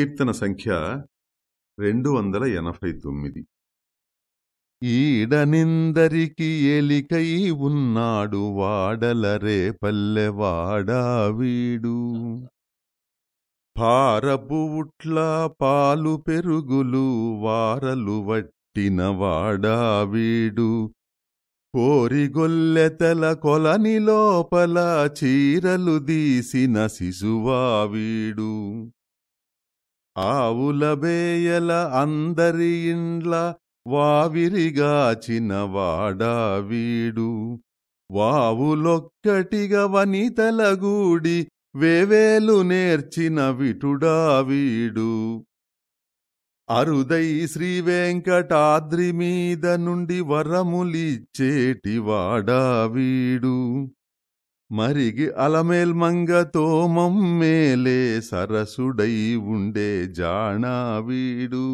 కీర్తన సంఖ్య రెండు వందల ఎనభై తొమ్మిది. ఈడనిందరికి ఎలికై ఉన్నాడు వాడలరే పల్లెవాడా వీడు పారపు పాలు పెరుగులు వారలు వట్టిన వాడా వీడు. కోరిగొల్లెతల కొలని లోపల చీరలు దీసిన శిశువా వీడు. ఆవుల బేయల అందరి ఇండ్ల వావిరిగాచిన వాడా వీడు. వావులొక్కటిగా వనితల గూడి వేవేలు నేర్చిన విటుడా వీడు. అరుదై శ్రీవేంకటాద్రి మీద నుండి వరములిచ్చేటివాడా వీడు. మరిగి అలమేల్ మంగతో మమ్మేలే సరసుడై ఉండే జాణా వీడు.